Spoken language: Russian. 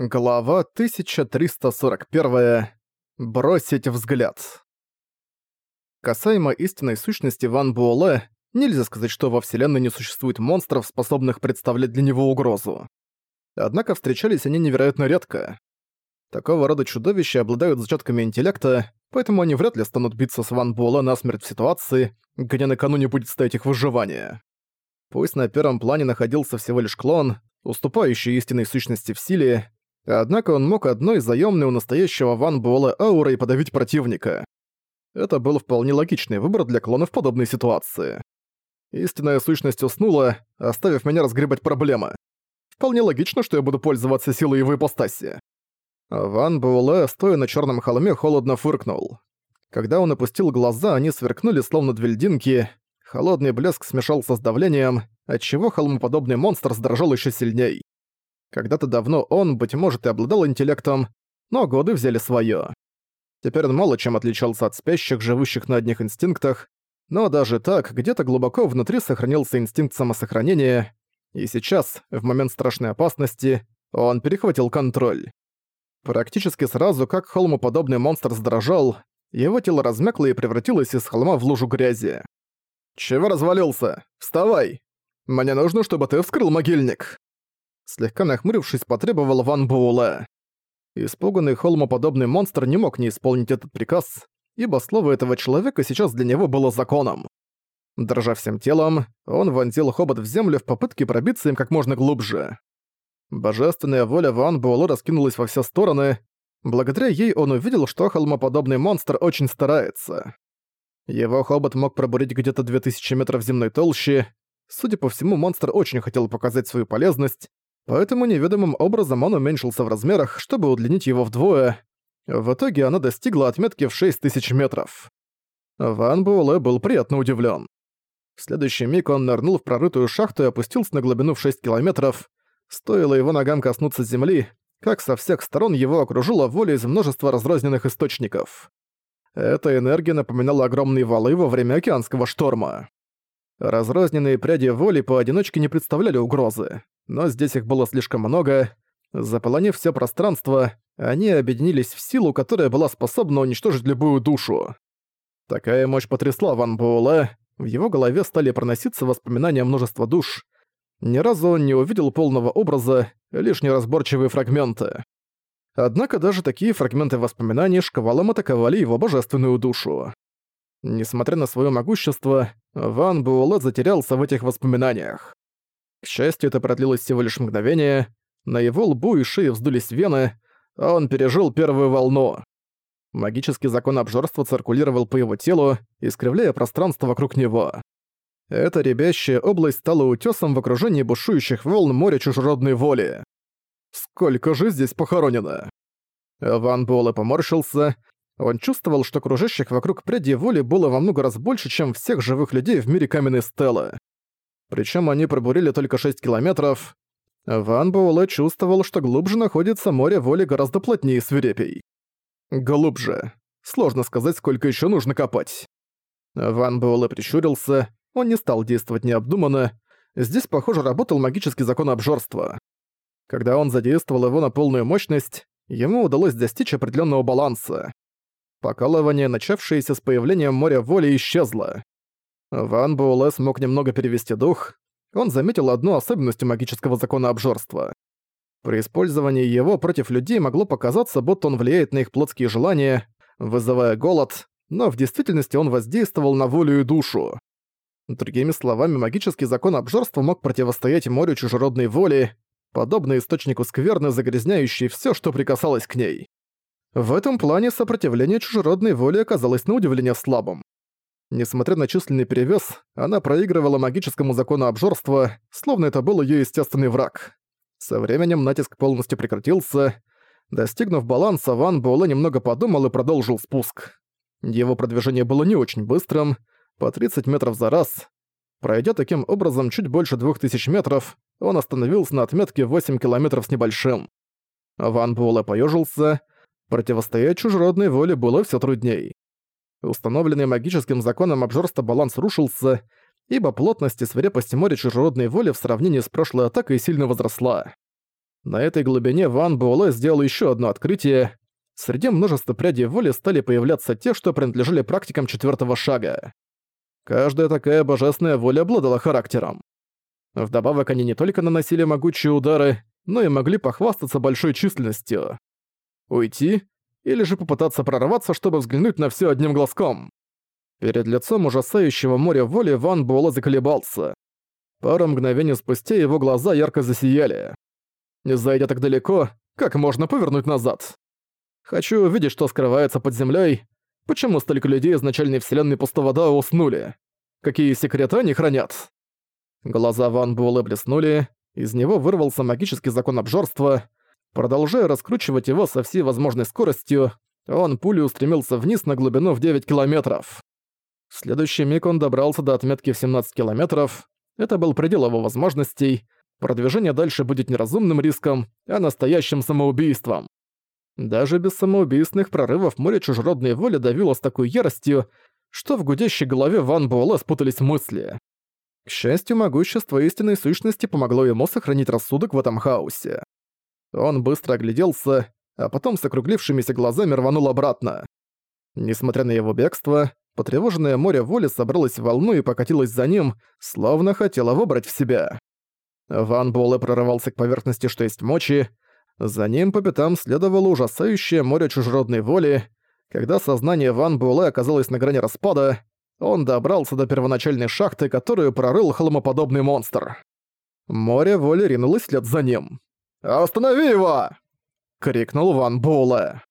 Глава 1341. Бросить взгляд. Касаемо истинной сущности Ван Буэлэ, нельзя сказать, что во Вселенной не существует монстров, способных представлять для него угрозу. Однако встречались они невероятно редко. Такого рода чудовища обладают зачатками интеллекта, поэтому они вряд ли станут биться с Ван Буэлэ насмерть в ситуации, где накануне будет стоять их выживание. Пусть на первом плане находился всего лишь клон, уступающий истинной сущности в силе, Однако он мог одной заёмной у настоящего Ван Буэлэ аурой подавить противника. Это был вполне логичный выбор для клона в подобной ситуации. Истинная сущность уснула, оставив меня разгребать проблемы. Вполне логично, что я буду пользоваться силой его ипостаси. Ван Буэлэ, стоя на чёрном холме, холодно фыркнул. Когда он опустил глаза, они сверкнули словно две льдинки, холодный блеск смешался с давлением, отчего холмоподобный монстр сдрожал ещё сильней. Когда-то давно он, быть может, и обладал интеллектом, но годы взяли своё. Теперь он мало чем отличался от спящих, живущих на одних инстинктах, но даже так, где-то глубоко внутри сохранился инстинкт самосохранения, и сейчас, в момент страшной опасности, он перехватил контроль. Практически сразу, как холмоподобный монстр задрожал, его тело размякло и превратилось из холма в лужу грязи. «Чего развалился? Вставай! Мне нужно, чтобы ты вскрыл могильник!» Слегка нахмурившись, потребовал Ван Буэлэ. Испуганный холмоподобный монстр не мог не исполнить этот приказ, ибо слово этого человека сейчас для него было законом. Дрожа всем телом, он вонзил хобот в землю в попытке пробиться им как можно глубже. Божественная воля Ван Буэлэ раскинулась во все стороны. Благодаря ей он увидел, что холмоподобный монстр очень старается. Его хобот мог пробурить где-то 2000 метров земной толщи. Судя по всему, монстр очень хотел показать свою полезность, Поэтому неведомым образом он уменьшился в размерах, чтобы удлинить его вдвое. В итоге она достигла отметки в 6000 метров. Ван Буэлэ был приятно удивлен. В следующий миг он нырнул в прорытую шахту и опустился на глубину в 6 километров. Стоило его ногам коснуться земли, как со всех сторон его окружила воля из множества разрозненных источников. Эта энергия напоминала огромные валы во время океанского шторма. Разрозненные пряди воли поодиночке не представляли угрозы но здесь их было слишком много. Заполонив все пространство, они объединились в силу, которая была способна уничтожить любую душу. Такая мощь потрясла Ван Буэлэ, в его голове стали проноситься воспоминания множества душ. Ни разу он не увидел полного образа, лишь неразборчивые фрагменты. Однако даже такие фрагменты воспоминаний шквалом атаковали его божественную душу. Несмотря на свое могущество, Ван Буэлэ затерялся в этих воспоминаниях. К счастью, это продлилось всего лишь мгновение. На его лбу и шее вздулись вены, а он пережил первую волну. Магический закон обжорства циркулировал по его телу, искривляя пространство вокруг него. Эта ребящая область стала утёсом в окружении бушующих волн моря чужеродной воли. Сколько же здесь похоронено? Ван Буэлэ поморщился. Он чувствовал, что кружащих вокруг пряди воли было во много раз больше, чем всех живых людей в мире каменной стелы. Причем они пробурили только 6 километров. Ван Буэлэ чувствовал, что глубже находится море воли гораздо плотнее свирепей. Глубже. Сложно сказать, сколько еще нужно копать. Ван Буэлэ прищурился, он не стал действовать необдуманно. Здесь, похоже, работал магический закон обжорства. Когда он задействовал его на полную мощность, ему удалось достичь определенного баланса. Покалывание, начавшееся с появлением моря воли, исчезло. Ван Буэлэ смог немного перевести дух. Он заметил одну особенность магического закона обжорства. При использовании его против людей могло показаться, будто он влияет на их плотские желания, вызывая голод, но в действительности он воздействовал на волю и душу. Другими словами, магический закон обжорства мог противостоять морю чужеродной воли, подобно источнику скверны, загрязняющей всё, что прикасалось к ней. В этом плане сопротивление чужеродной воли оказалось на удивление слабым. Несмотря на численный перевес, она проигрывала магическому закону обжорства, словно это был ее естественный враг. Со временем натиск полностью прекратился. Достигнув баланса, Ван Буэлэ немного подумал и продолжил спуск. Его продвижение было не очень быстрым, по 30 метров за раз. Пройдя таким образом чуть больше 2000 метров, он остановился на отметке 8 километров с небольшим. Ван Буэлэ поёжился. Противостоять чужеродной воле было все трудней. Установленный магическим законом обжорства баланс рушился, ибо плотность и свирепость моря чужеродной воли в сравнении с прошлой атакой сильно возросла. На этой глубине Ван Буэлэ сделал еще одно открытие. Среди множества прядей воли стали появляться те, что принадлежали практикам четвертого шага. Каждая такая божественная воля обладала характером. Вдобавок они не только наносили могучие удары, но и могли похвастаться большой численностью. Уйти или же попытаться прорваться, чтобы взглянуть на все одним глазком. Перед лицом ужасающего моря воли Ван Буэлэ заколебался. Пару мгновений спустя его глаза ярко засияли. Не зайдя так далеко, как можно повернуть назад? Хочу увидеть, что скрывается под землей. Почему столько людей из начальной вселенной пустого Дао уснули? Какие секреты они хранят? Глаза Ван Буэлэ блеснули, из него вырвался магический закон обжорства. Продолжая раскручивать его со всей возможной скоростью, он пулей устремился вниз на глубину в 9 километров. В следующий миг он добрался до отметки в 17 километров. Это был предел его возможностей. Продвижение дальше будет неразумным риском, а настоящим самоубийством. Даже без самоубийственных прорывов море чужеродной воли давило с такой яростью, что в гудящей голове Ван Буэлэ спутались мысли. К счастью, могущество истинной сущности помогло ему сохранить рассудок в этом хаосе. Он быстро огляделся, а потом с округлившимися глазами рванул обратно. Несмотря на его бегство, потревоженное море воли собралось в волну и покатилось за ним, словно хотело выбрать в себя. Ван Буэлэ прорывался к поверхности, что есть мочи. За ним по пятам следовало ужасающее море чужеродной воли. Когда сознание Ван Буэлэ оказалось на грани распада, он добрался до первоначальной шахты, которую прорыл холмоподобный монстр. Море воли ринулось вслед за ним. «Останови его!» — крикнул Ван Буэлэ.